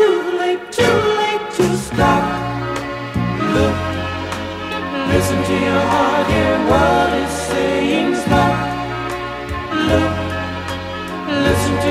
too late, too late to stop. Look, listen to your heart, hear what it's saying. Stop. Look, listen to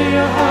see your heart.